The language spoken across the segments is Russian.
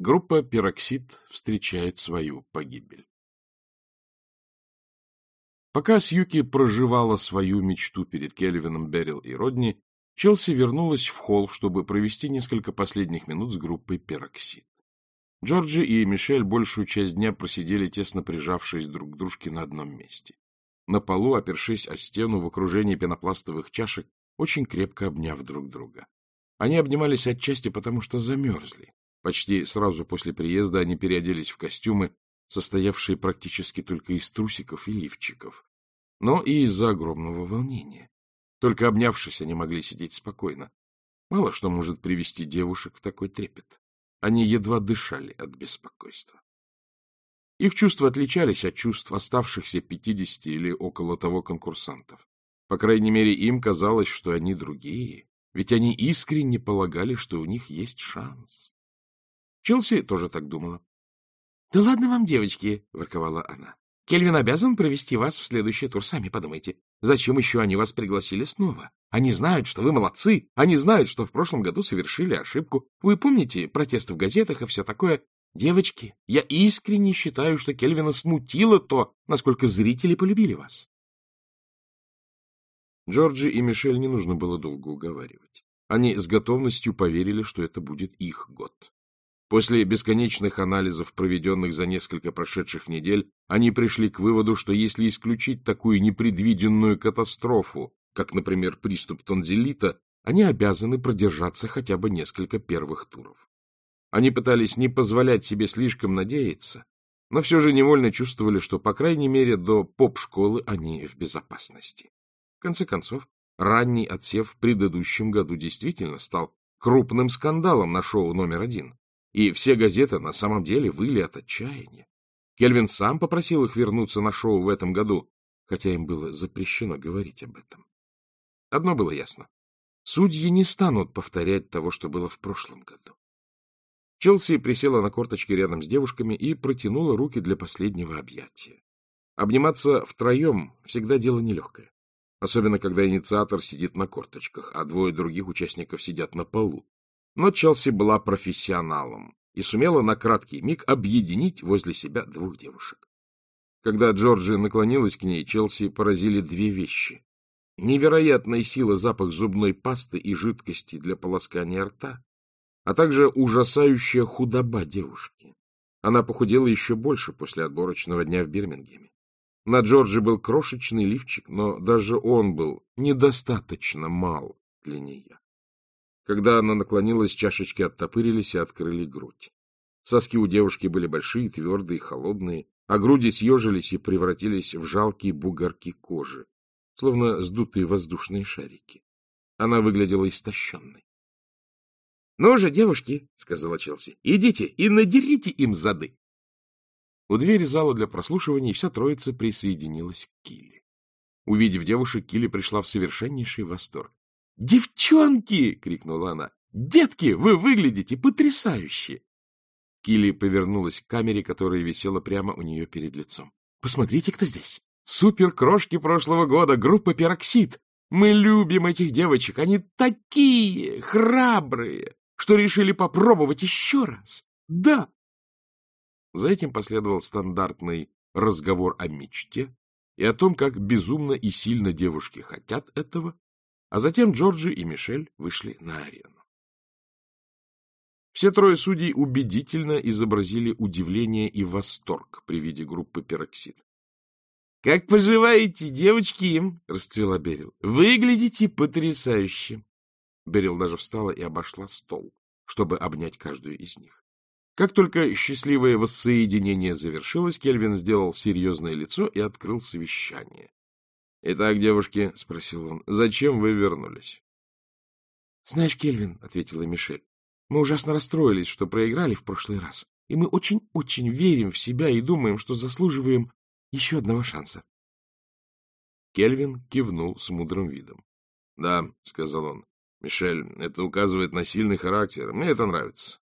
Группа «Пероксид» встречает свою погибель. Пока Сьюки проживала свою мечту перед Кельвином, Берил и Родни, Челси вернулась в холл, чтобы провести несколько последних минут с группой «Пероксид». Джорджи и Мишель большую часть дня просидели, тесно прижавшись друг к дружке на одном месте. На полу, опершись о стену в окружении пенопластовых чашек, очень крепко обняв друг друга. Они обнимались отчасти потому, что замерзли. Почти сразу после приезда они переоделись в костюмы, состоявшие практически только из трусиков и лифчиков, но и из-за огромного волнения. Только обнявшись, они могли сидеть спокойно. Мало что может привести девушек в такой трепет. Они едва дышали от беспокойства. Их чувства отличались от чувств оставшихся пятидесяти или около того конкурсантов. По крайней мере, им казалось, что они другие, ведь они искренне полагали, что у них есть шанс. Челси тоже так думала. — Да ладно вам, девочки, — ворковала она. — Кельвин обязан провести вас в следующий тур, сами подумайте. Зачем еще они вас пригласили снова? Они знают, что вы молодцы. Они знают, что в прошлом году совершили ошибку. Вы помните протесты в газетах и все такое? Девочки, я искренне считаю, что Кельвина смутило то, насколько зрители полюбили вас. Джорджи и Мишель не нужно было долго уговаривать. Они с готовностью поверили, что это будет их год. После бесконечных анализов, проведенных за несколько прошедших недель, они пришли к выводу, что если исключить такую непредвиденную катастрофу, как, например, приступ тонзиллита, они обязаны продержаться хотя бы несколько первых туров. Они пытались не позволять себе слишком надеяться, но все же невольно чувствовали, что, по крайней мере, до поп-школы они в безопасности. В конце концов, ранний отсев в предыдущем году действительно стал крупным скандалом на шоу номер один и все газеты на самом деле выли от отчаяния. Кельвин сам попросил их вернуться на шоу в этом году, хотя им было запрещено говорить об этом. Одно было ясно. Судьи не станут повторять того, что было в прошлом году. Челси присела на корточки рядом с девушками и протянула руки для последнего объятия. Обниматься втроем всегда дело нелегкое, особенно когда инициатор сидит на корточках, а двое других участников сидят на полу. Но Челси была профессионалом и сумела на краткий миг объединить возле себя двух девушек. Когда Джорджи наклонилась к ней, Челси поразили две вещи. Невероятная сила запах зубной пасты и жидкости для полоскания рта, а также ужасающая худоба девушки. Она похудела еще больше после отборочного дня в Бирмингеме. На Джорджи был крошечный лифчик, но даже он был недостаточно мал для нее. Когда она наклонилась, чашечки оттопырились и открыли грудь. Соски у девушки были большие, твердые, холодные, а груди съежились и превратились в жалкие бугорки кожи, словно сдутые воздушные шарики. Она выглядела истощенной. — Ну же, девушки, — сказала Челси, — идите и надерите им зады. У двери зала для прослушивания вся троица присоединилась к Килли. Увидев девушек, Килли пришла в совершеннейший восторг. «Девчонки!» — крикнула она. «Детки, вы выглядите потрясающе!» Килли повернулась к камере, которая висела прямо у нее перед лицом. «Посмотрите, кто здесь! Супер-крошки прошлого года, группа «Пероксид». Мы любим этих девочек, они такие храбрые, что решили попробовать еще раз. Да!» За этим последовал стандартный разговор о мечте и о том, как безумно и сильно девушки хотят этого, а затем Джорджи и Мишель вышли на арену. Все трое судей убедительно изобразили удивление и восторг при виде группы пероксид. — Как поживаете, девочки? — расцвела Берил. — Выглядите потрясающе. Берил даже встала и обошла стол, чтобы обнять каждую из них. Как только счастливое воссоединение завершилось, Кельвин сделал серьезное лицо и открыл совещание. — Итак, девушки, — спросил он, — зачем вы вернулись? — Знаешь, Кельвин, — ответила Мишель, — мы ужасно расстроились, что проиграли в прошлый раз, и мы очень-очень верим в себя и думаем, что заслуживаем еще одного шанса. Кельвин кивнул с мудрым видом. — Да, — сказал он, — Мишель, это указывает на сильный характер. Мне это нравится.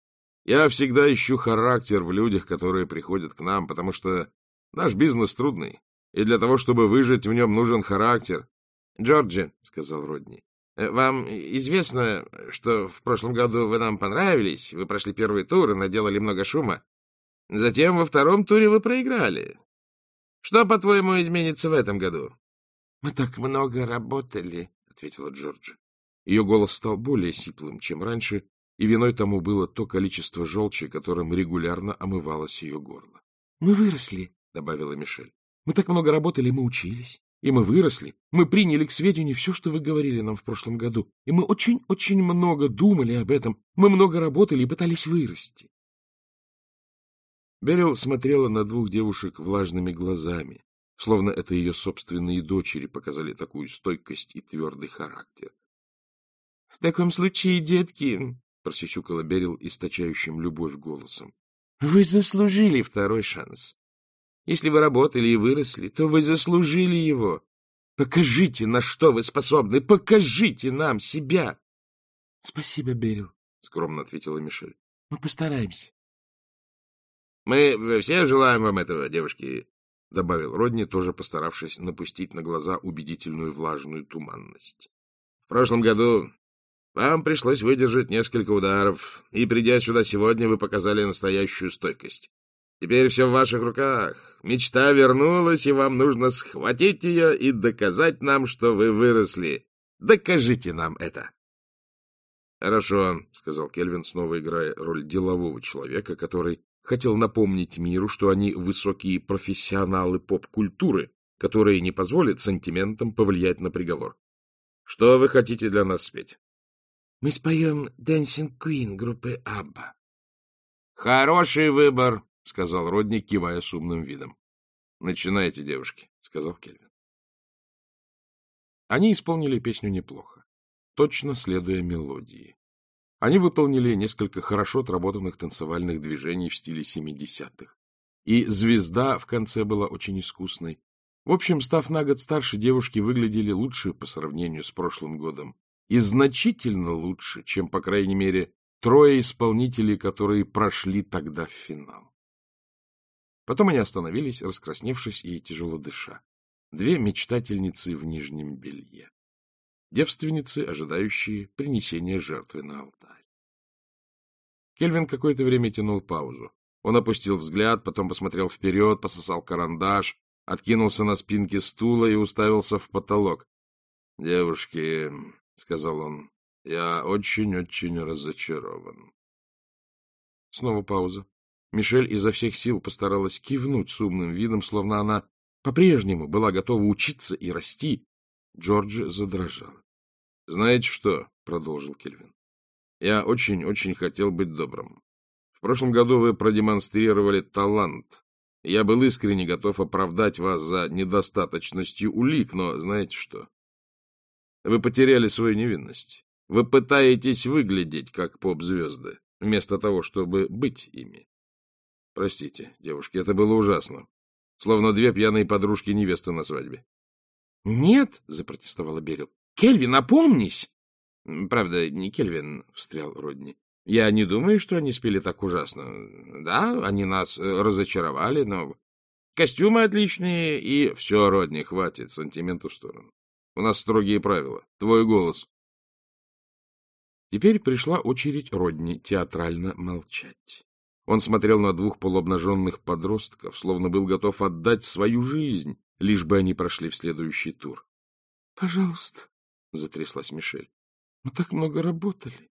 Я всегда ищу характер в людях, которые приходят к нам, потому что наш бизнес трудный и для того, чтобы выжить в нем, нужен характер. — Джорджи, — сказал Родни, Э, вам известно, что в прошлом году вы нам понравились, вы прошли первый тур и наделали много шума. Затем во втором туре вы проиграли. Что, по-твоему, изменится в этом году? — Мы так много работали, — ответила Джорджи. Ее голос стал более сиплым, чем раньше, и виной тому было то количество желчи, которым регулярно омывалось ее горло. — Мы выросли, — добавила Мишель. — Мы так много работали, мы учились. И мы выросли, мы приняли к сведению все, что вы говорили нам в прошлом году. И мы очень-очень много думали об этом. Мы много работали и пытались вырасти. Берил смотрела на двух девушек влажными глазами, словно это ее собственные дочери показали такую стойкость и твердый характер. — В таком случае, детки, — просисюкала Берил источающим любовь голосом, — вы заслужили второй шанс. Если вы работали и выросли, то вы заслужили его. Покажите, на что вы способны. Покажите нам себя. — Спасибо, Берил, — скромно ответила Мишель. — Мы постараемся. — Мы все желаем вам этого, девушки, — добавил Родни, тоже постаравшись напустить на глаза убедительную влажную туманность. — В прошлом году вам пришлось выдержать несколько ударов, и, придя сюда сегодня, вы показали настоящую стойкость. Теперь все в ваших руках. Мечта вернулась, и вам нужно схватить ее и доказать нам, что вы выросли. Докажите нам это. — Хорошо, — сказал Кельвин, снова играя роль делового человека, который хотел напомнить миру, что они высокие профессионалы поп-культуры, которые не позволят сантиментам повлиять на приговор. Что вы хотите для нас спеть? — Мы споем «Dancing Queen» группы «Абба». — Хороший выбор, — сказал Родни, кивая с умным видом. — Начинайте, девушки, — сказал Кельвин. Они исполнили песню неплохо, точно следуя мелодии. Они выполнили несколько хорошо отработанных танцевальных движений в стиле семидесятых. И звезда в конце была очень искусной. В общем, став на год старше, девушки выглядели лучше по сравнению с прошлым годом. И значительно лучше, чем, по крайней мере, трое исполнителей, которые прошли тогда в финал. Потом они остановились, раскрасневшись и тяжело дыша. Две мечтательницы в нижнем белье. Девственницы, ожидающие принесения жертвы на алтарь. Кельвин какое-то время тянул паузу. Он опустил взгляд, потом посмотрел вперед, пососал карандаш, откинулся на спинке стула и уставился в потолок. — Девушки, — сказал он, — я очень-очень разочарован. Снова пауза. Мишель изо всех сил постаралась кивнуть с умным видом, словно она по-прежнему была готова учиться и расти. Джорджи задрожал. — Знаете что? — продолжил Кельвин. — Я очень-очень хотел быть добрым. В прошлом году вы продемонстрировали талант. Я был искренне готов оправдать вас за недостаточностью улик, но знаете что? Вы потеряли свою невинность. Вы пытаетесь выглядеть как поп-звезды, вместо того, чтобы быть ими. Простите, девушки, это было ужасно. Словно две пьяные подружки невесты на свадьбе. — Нет, — запротестовала Берил. — Кельвин, опомнись! — Правда, не Кельвин, — встрял Родни. — Я не думаю, что они спели так ужасно. Да, они нас э, разочаровали, но... Костюмы отличные, и все, Родни, хватит, сантиментов в сторону. У нас строгие правила. Твой голос. Теперь пришла очередь Родни театрально молчать. Он смотрел на двух полуобнаженных подростков, словно был готов отдать свою жизнь, лишь бы они прошли в следующий тур. — Пожалуйста, — затряслась Мишель, — мы так много работали.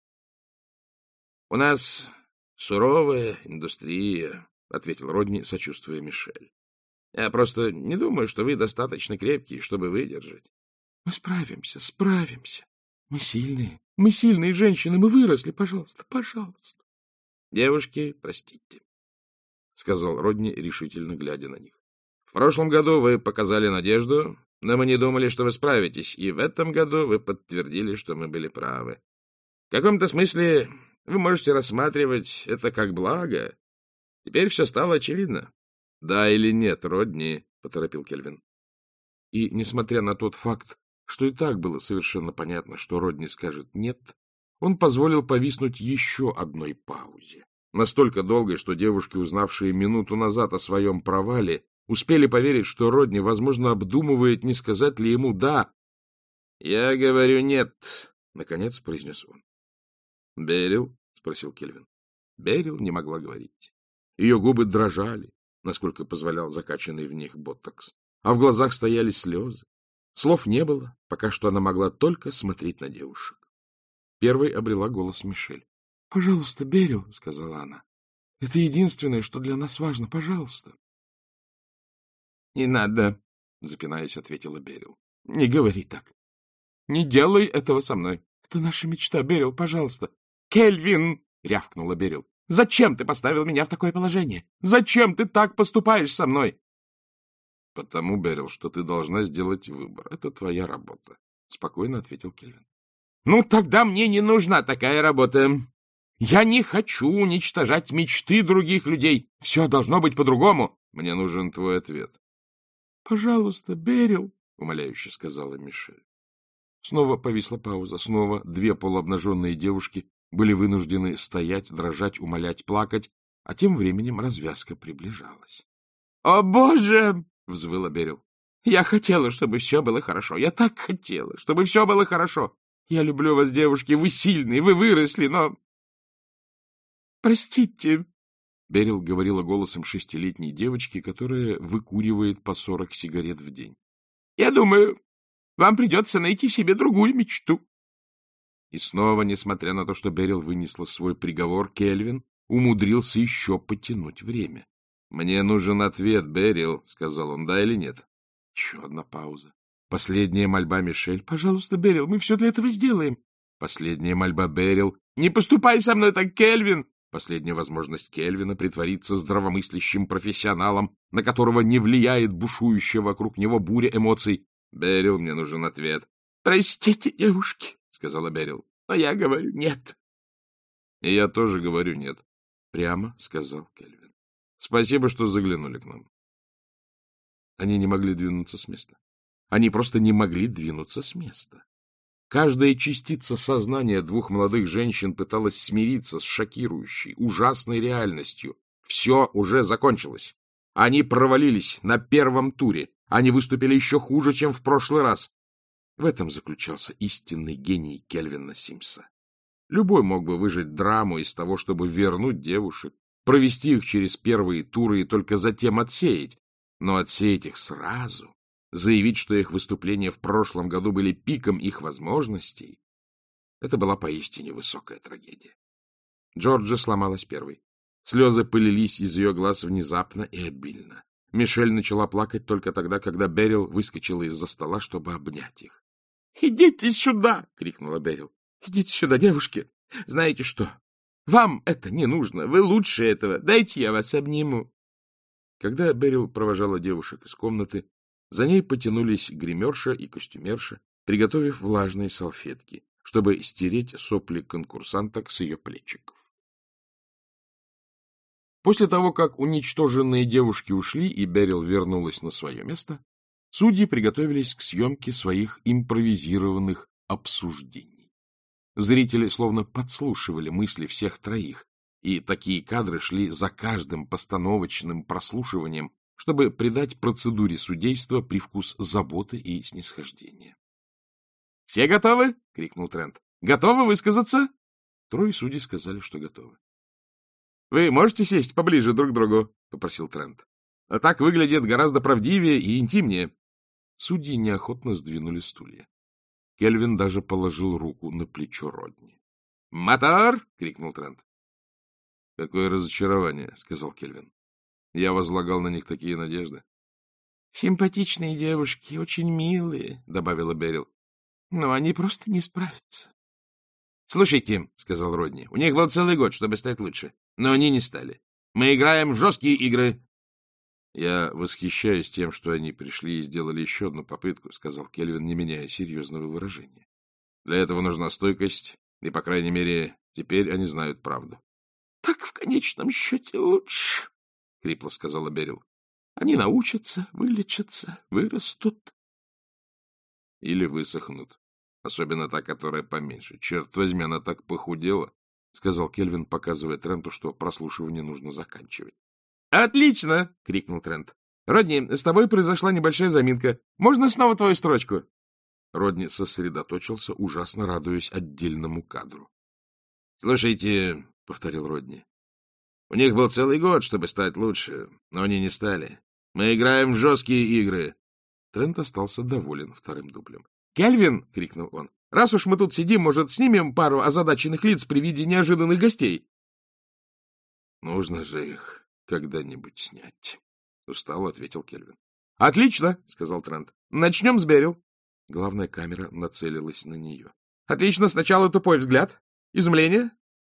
— У нас суровая индустрия, — ответил Родни, сочувствуя Мишель. — Я просто не думаю, что вы достаточно крепкие, чтобы выдержать. — Мы справимся, справимся. Мы сильные, мы сильные женщины, мы выросли. Пожалуйста, пожалуйста. — Девушки, простите, — сказал Родни, решительно глядя на них. — В прошлом году вы показали надежду, но мы не думали, что вы справитесь, и в этом году вы подтвердили, что мы были правы. В каком-то смысле вы можете рассматривать это как благо. Теперь все стало очевидно. — Да или нет, Родни, — поторопил Кельвин. И, несмотря на тот факт, что и так было совершенно понятно, что Родни скажет «нет», он позволил повиснуть еще одной паузе. Настолько долгой, что девушки, узнавшие минуту назад о своем провале, успели поверить, что Родни, возможно, обдумывает, не сказать ли ему «да». — Я говорю нет, — наконец произнес он. — Берил? — спросил Кельвин. Берил не могла говорить. Ее губы дрожали, насколько позволял закачанный в них ботокс, а в глазах стояли слезы. Слов не было, пока что она могла только смотреть на девушек. Первой обрела голос Мишель. — Пожалуйста, Берил, — сказала она. — Это единственное, что для нас важно. Пожалуйста. — Не надо, — запинаясь, ответила Берил. — Не говори так. Не делай этого со мной. — Это наша мечта, Берил, пожалуйста. — Кельвин! — рявкнула Берил. — Зачем ты поставил меня в такое положение? Зачем ты так поступаешь со мной? — Потому, Берил, что ты должна сделать выбор. Это твоя работа, — спокойно ответил Кельвин. — Ну, тогда мне не нужна такая работа. Я не хочу уничтожать мечты других людей. Все должно быть по-другому. Мне нужен твой ответ. — Пожалуйста, Берил, — умоляюще сказала Мишель. Снова повисла пауза. Снова две полуобнаженные девушки были вынуждены стоять, дрожать, умолять, плакать, а тем временем развязка приближалась. — О, Боже! — взвыла Берил. — Я хотела, чтобы все было хорошо. Я так хотела, чтобы все было хорошо. Я люблю вас, девушки. Вы сильные, вы выросли, но... — Простите, — Берил говорила голосом шестилетней девочки, которая выкуривает по сорок сигарет в день. — Я думаю, вам придется найти себе другую мечту. И снова, несмотря на то, что Берил вынесла свой приговор, Кельвин умудрился еще потянуть время. — Мне нужен ответ, Берил, — сказал он, — да или нет? Еще одна пауза. Последняя мольба Мишель. — Пожалуйста, Берил, мы все для этого сделаем. Последняя мольба Берил. — Не поступай со мной так, Кельвин! Последняя возможность Кельвина притвориться здравомыслящим профессионалом, на которого не влияет бушующая вокруг него буря эмоций. — Берил, мне нужен ответ. — Простите, девушки, — сказала Берил, — но я говорю нет. — И я тоже говорю нет, — прямо сказал Кельвин. — Спасибо, что заглянули к нам. Они не могли двинуться с места. Они просто не могли двинуться с места. Каждая частица сознания двух молодых женщин пыталась смириться с шокирующей, ужасной реальностью. Все уже закончилось. Они провалились на первом туре. Они выступили еще хуже, чем в прошлый раз. В этом заключался истинный гений Кельвина Симса. Любой мог бы выжить драму из того, чтобы вернуть девушек, провести их через первые туры и только затем отсеять. Но отсеять их сразу заявить, что их выступления в прошлом году были пиком их возможностей, это была поистине высокая трагедия. Джорджа сломалась первой. Слезы пылились из ее глаз внезапно и обильно. Мишель начала плакать только тогда, когда Берил выскочила из-за стола, чтобы обнять их. — Идите сюда! — крикнула Берил. — Идите сюда, девушки! Знаете что? Вам это не нужно. Вы лучше этого. Дайте я вас обниму. Когда Берил провожала девушек из комнаты, за ней потянулись гримерша и костюмерша, приготовив влажные салфетки, чтобы стереть сопли конкурсанток с ее плечиков. После того, как уничтоженные девушки ушли и Берил вернулась на свое место, судьи приготовились к съемке своих импровизированных обсуждений. Зрители словно подслушивали мысли всех троих, и такие кадры шли за каждым постановочным прослушиванием, чтобы придать процедуре судейства привкус заботы и снисхождения. — Все готовы? — крикнул Трент. — Готовы высказаться? Трое судей сказали, что готовы. — Вы можете сесть поближе друг к другу? — попросил Трент. — А так выглядит гораздо правдивее и интимнее. Судьи неохотно сдвинули стулья. Кельвин даже положил руку на плечо Родни. «Мотор!» — крикнул Трент. «Какое разочарование!» — сказал Кельвин. Я возлагал на них такие надежды. — Симпатичные девушки, очень милые, — добавила Берил. — Но они просто не справятся. — Слушайте, — сказал Родни, — у них был целый год, чтобы стать лучше, но они не стали. Мы играем в жесткие игры. — Я восхищаюсь тем, что они пришли и сделали еще одну попытку, — сказал Кельвин, не меняя серьезного выражения. — Для этого нужна стойкость, и, по крайней мере, теперь они знают правду. — Так в конечном счете лучше, — хрипло сказала Берил. — Они научатся, вылечатся, вырастут. — Или высохнут. Особенно та, которая поменьше. Черт возьми, она так похудела, — сказал Кельвин, показывая Тренту, что прослушивание нужно заканчивать. — Отлично! — крикнул Трент. — Родни, с тобой произошла небольшая заминка. Можно снова твою строчку? Родни сосредоточился, ужасно радуясь отдельному кадру. — Слушайте, — повторил Родни, — у них был целый год, чтобы стать лучше, но они не стали. Мы играем в жесткие игры. Трент остался доволен вторым дублем. — Кельвин! — крикнул он. — Раз уж мы тут сидим, может, снимем пару озадаченных лиц при виде неожиданных гостей? — Нужно же их когда-нибудь снять, — устало ответил Кельвин. — Отлично, — сказал Трент. — Начнем с Берил. Главная камера нацелилась на нее. — Отлично. Сначала тупой взгляд. Изумление.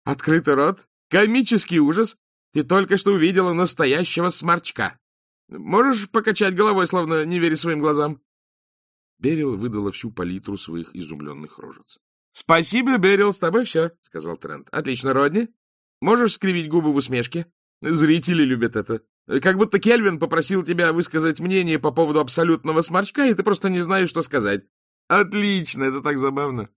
Открытый рот. Комический ужас. Ты только что увидела настоящего сморчка. Можешь покачать головой, словно не веря своим глазам? Берил выдала всю палитру своих изумленных рожец. — Спасибо, Берил, с тобой все, — сказал Трент. — Отлично, Родни. Можешь скривить губы в усмешке? Зрители любят это. Как будто Кельвин попросил тебя высказать мнение по поводу абсолютного сморчка, и ты просто не знаешь, что сказать. Отлично, это так забавно.